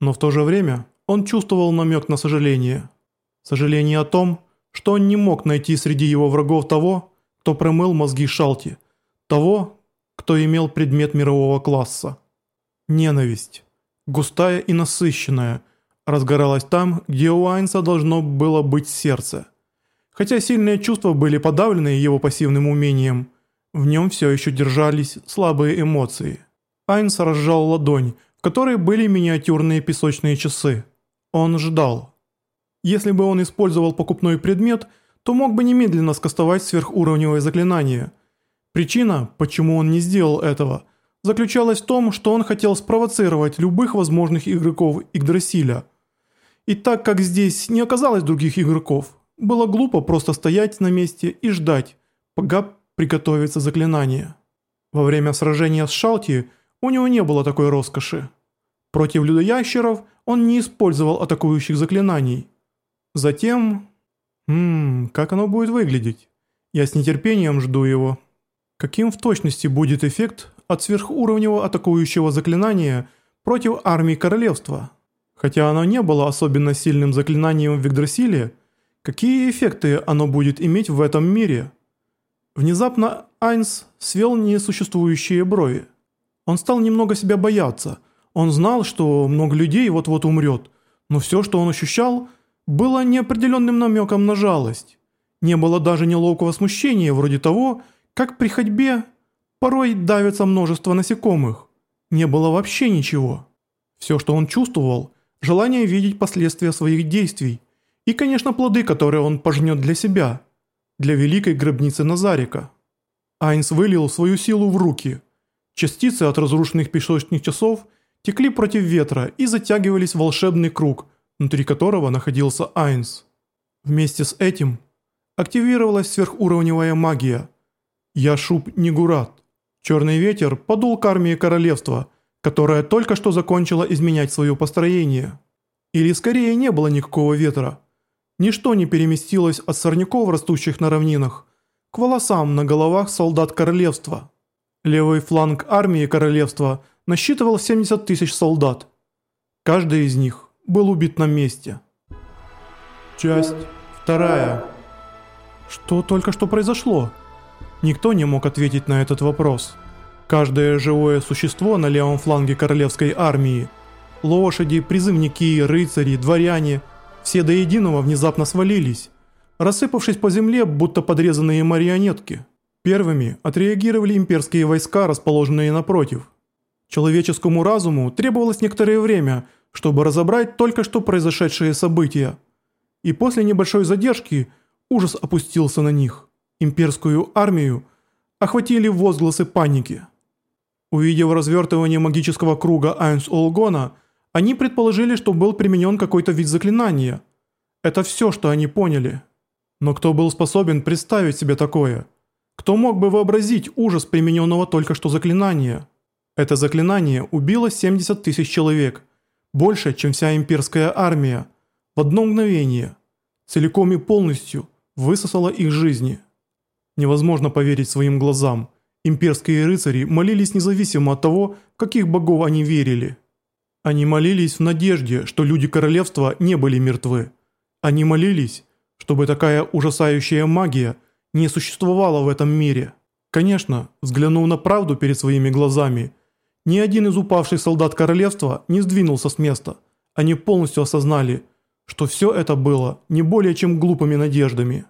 Но в то же время он чувствовал намек на сожаление. Сожаление о том, что он не мог найти среди его врагов того, кто промыл мозги Шалти, того, кто имел предмет мирового класса. Ненависть, густая и насыщенная, разгоралась там, где у Айнса должно было быть сердце. Хотя сильные чувства были подавлены его пассивным умением, в нем все еще держались слабые эмоции. Айнс разжал ладонь, в которой были миниатюрные песочные часы. Он ждал. Если бы он использовал покупной предмет, то мог бы немедленно скастовать сверхуровневое заклинание. Причина, почему он не сделал этого, заключалась в том, что он хотел спровоцировать любых возможных игроков Игдрасиля. И так как здесь не оказалось других игроков, было глупо просто стоять на месте и ждать, пока приготовится заклинание. Во время сражения с Шалти у него не было такой роскоши. Против людоящеров он не использовал атакующих заклинаний. Затем... Ммм, как оно будет выглядеть? Я с нетерпением жду его. Каким в точности будет эффект от сверхуровневого атакующего заклинания против армии королевства? Хотя оно не было особенно сильным заклинанием в Вигдрасиле, какие эффекты оно будет иметь в этом мире? Внезапно Айнс свел несуществующие брови. Он стал немного себя бояться. Он знал, что много людей вот-вот умрет, но все, что он ощущал, было неопределенным намеком на жалость. Не было даже неловкого смущения, вроде того, как при ходьбе порой давится множество насекомых. Не было вообще ничего. Все, что он чувствовал, желание видеть последствия своих действий и, конечно, плоды, которые он пожнет для себя, для великой гробницы Назарика. Айнс вылил свою силу в руки. Частицы от разрушенных песочных часов текли против ветра и затягивались в волшебный круг – внутри которого находился Айнс. Вместе с этим активировалась сверхуровневая магия. Яшуб Нигурат. Черный ветер подул к армии королевства, которая только что закончила изменять свое построение. Или скорее не было никакого ветра. Ничто не переместилось от сорняков, растущих на равнинах, к волосам на головах солдат королевства. Левый фланг армии королевства насчитывал 70 тысяч солдат. Каждый из них был убит на месте. Часть вторая. Что только что произошло? Никто не мог ответить на этот вопрос. Каждое живое существо на левом фланге королевской армии, лошади, призывники, рыцари, дворяне, все до единого внезапно свалились, рассыпавшись по земле, будто подрезанные марионетки. Первыми отреагировали имперские войска, расположенные напротив. Человеческому разуму требовалось некоторое время – чтобы разобрать только что произошедшие события. И после небольшой задержки ужас опустился на них. Имперскую армию охватили возгласы паники. Увидев развертывание магического круга Айнс Олгона, они предположили, что был применен какой-то вид заклинания. Это все, что они поняли. Но кто был способен представить себе такое? Кто мог бы вообразить ужас примененного только что заклинания? Это заклинание убило 70 тысяч человек – больше, чем вся имперская армия, в одно мгновение, целиком и полностью высосала их жизни. Невозможно поверить своим глазам. Имперские рыцари молились независимо от того, каких богов они верили. Они молились в надежде, что люди королевства не были мертвы. Они молились, чтобы такая ужасающая магия не существовала в этом мире. Конечно, взглянув на правду перед своими глазами – ни один из упавших солдат королевства не сдвинулся с места. Они полностью осознали, что все это было не более чем глупыми надеждами.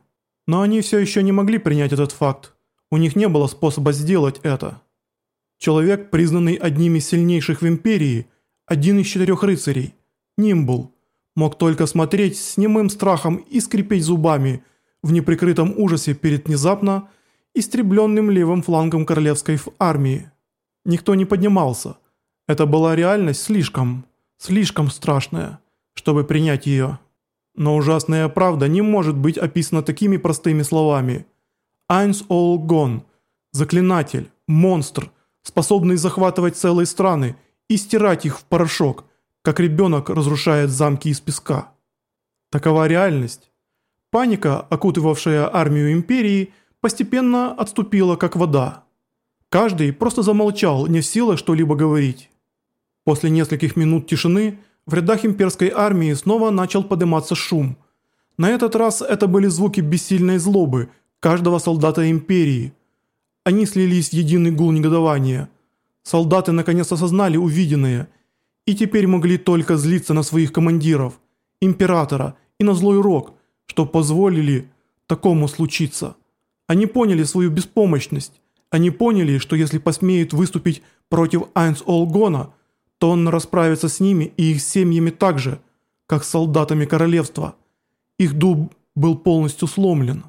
Но они все еще не могли принять этот факт. У них не было способа сделать это. Человек, признанный одним из сильнейших в империи, один из четырех рыцарей, Нимбул, мог только смотреть с немым страхом и скрипеть зубами в неприкрытом ужасе перед внезапно истребленным левым флангом королевской армии. Никто не поднимался. Это была реальность слишком, слишком страшная, чтобы принять ее. Но ужасная правда не может быть описана такими простыми словами. Айнс Ол Гон, заклинатель, монстр, способный захватывать целые страны и стирать их в порошок, как ребенок разрушает замки из песка. Такова реальность. Паника, окутывавшая армию империи, постепенно отступила как вода. Каждый просто замолчал, не в силах что-либо говорить. После нескольких минут тишины В рядах имперской армии снова начал подниматься шум. На этот раз это были звуки бессильной злобы каждого солдата империи. Они слились в единый гул негодования. Солдаты наконец осознали увиденное и теперь могли только злиться на своих командиров, императора и на злой рок, что позволили такому случиться. Они поняли свою беспомощность. Они поняли, что если посмеют выступить против Айнс Олгона – то он расправится с ними и их семьями так же, как с солдатами королевства. Их дуб был полностью сломлен.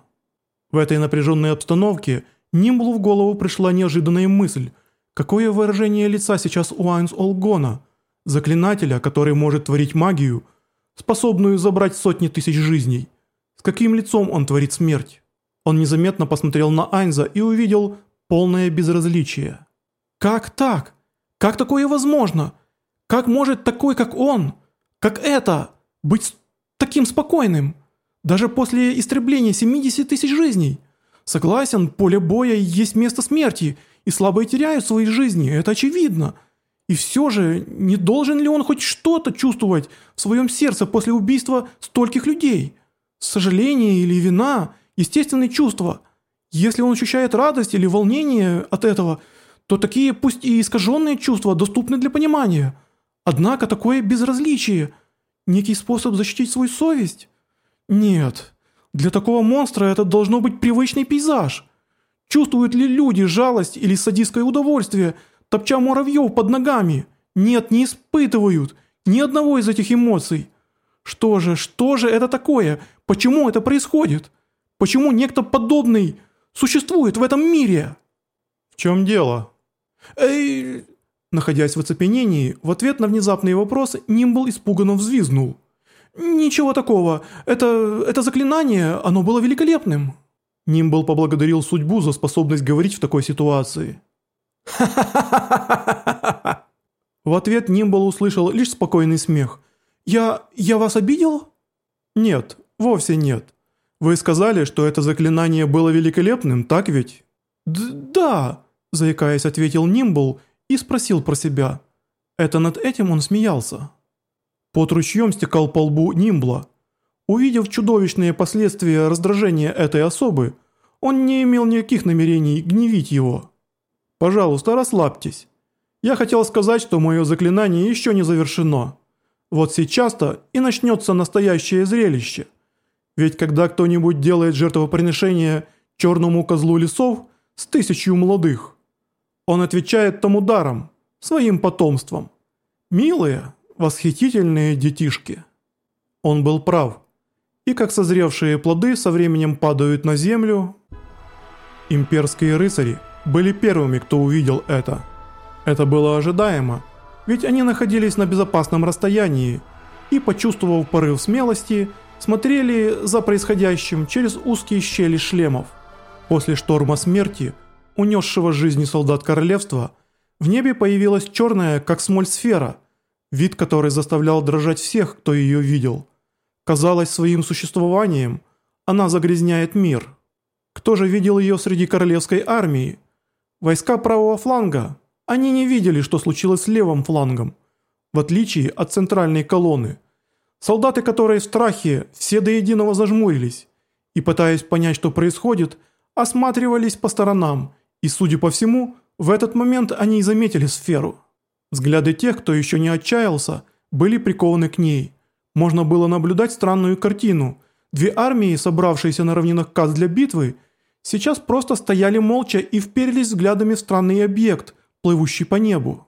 В этой напряженной обстановке Нимблу в голову пришла неожиданная мысль, какое выражение лица сейчас у Айнс Олгона, заклинателя, который может творить магию, способную забрать сотни тысяч жизней. С каким лицом он творит смерть? Он незаметно посмотрел на Айнза и увидел полное безразличие. «Как так? Как такое возможно? Как может такой, как он, как это, быть таким спокойным? Даже после истребления 70 тысяч жизней. Согласен, поле боя есть место смерти, и слабые теряют свои жизни, это очевидно. И все же, не должен ли он хоть что-то чувствовать в своем сердце после убийства стольких людей? Сожаление или вина – естественные чувства. Если он ощущает радость или волнение от этого, то такие, пусть и искаженные чувства, доступны для понимания – Однако такое безразличие – некий способ защитить свою совесть? Нет, для такого монстра это должно быть привычный пейзаж. Чувствуют ли люди жалость или садистское удовольствие, топча муравьев под ногами? Нет, не испытывают ни одного из этих эмоций. Что же, что же это такое? Почему это происходит? Почему некто подобный существует в этом мире? В чем дело? Эй, Находясь в оцепенении, в ответ на внезапный вопрос Нимбл испуганно взвизгнул. «Ничего такого. Это... это заклинание, оно было великолепным». Нимбл поблагодарил судьбу за способность говорить в такой ситуации. В ответ Нимбл услышал лишь спокойный смех. «Я... я вас обидел?» «Нет, вовсе нет. Вы сказали, что это заклинание было великолепным, так ведь?» Д «Да», заикаясь, ответил Нимбл и спросил про себя. Это над этим он смеялся. Под ручьем стекал по лбу Нимбла. Увидев чудовищные последствия раздражения этой особы, он не имел никаких намерений гневить его. «Пожалуйста, расслабьтесь. Я хотел сказать, что мое заклинание еще не завершено. Вот сейчас-то и начнется настоящее зрелище. Ведь когда кто-нибудь делает жертвоприношение черному козлу лесов с тысячью молодых, он отвечает тому даром, своим потомством. Милые, восхитительные детишки. Он был прав. И как созревшие плоды со временем падают на землю, имперские рыцари были первыми, кто увидел это. Это было ожидаемо, ведь они находились на безопасном расстоянии и, почувствовав порыв смелости, смотрели за происходящим через узкие щели шлемов. После шторма смерти – унесшего жизни солдат королевства, в небе появилась черная, как смоль сфера, вид которой заставлял дрожать всех, кто ее видел. Казалось, своим существованием она загрязняет мир. Кто же видел ее среди королевской армии? Войска правого фланга. Они не видели, что случилось с левым флангом, в отличие от центральной колонны. Солдаты, которые в страхе, все до единого зажмурились и, пытаясь понять, что происходит, осматривались по сторонам и, судя по всему, в этот момент они и заметили сферу. Взгляды тех, кто еще не отчаялся, были прикованы к ней. Можно было наблюдать странную картину. Две армии, собравшиеся на равнинах Каз для битвы, сейчас просто стояли молча и вперились взглядами в странный объект, плывущий по небу.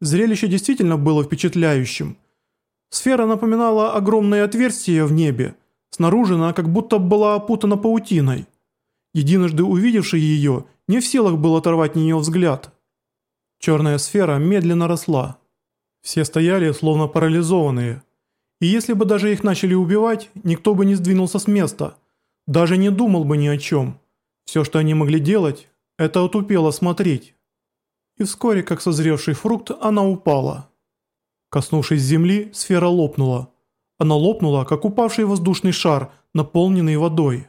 Зрелище действительно было впечатляющим. Сфера напоминала огромное отверстие в небе. Снаружи она как будто была опутана паутиной. Единожды увидевший ее – не в силах был оторвать от нее взгляд. Черная сфера медленно росла. Все стояли, словно парализованные. И если бы даже их начали убивать, никто бы не сдвинулся с места. Даже не думал бы ни о чем. Все, что они могли делать, это отупело смотреть. И вскоре, как созревший фрукт, она упала. Коснувшись земли, сфера лопнула. Она лопнула, как упавший воздушный шар, наполненный водой.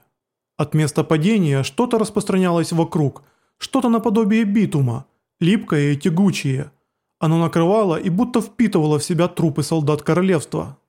От места падения что-то распространялось вокруг, что-то наподобие битума, липкое и тягучее. Оно накрывало и будто впитывало в себя трупы солдат королевства.